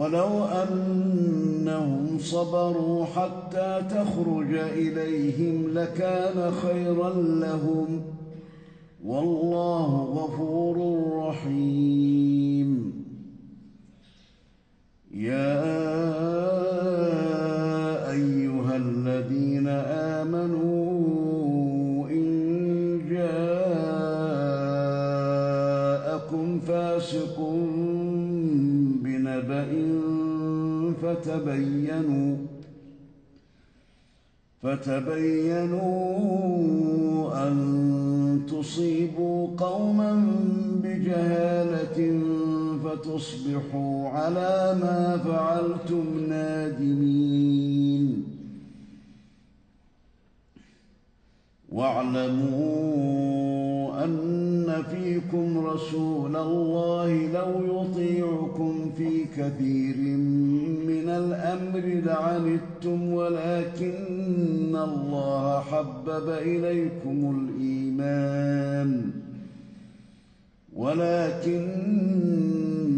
ولو أنهم صبروا حتى تخرج إليهم لكان خيرا لهم. والله غفور رحيم. يا فتبينوا فتبينوا أن تصيبوا قوما بجهالة فتصبحوا على ما فعلتم نادمين. واعلموا فيكم رسول الله لو يطيعكم في كثير من الأمر لعنتم ولكن الله حبب إليكم الإيمان. ولكن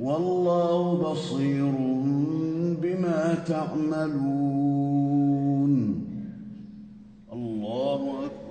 والله بصير بما تعملون. الله أكبر.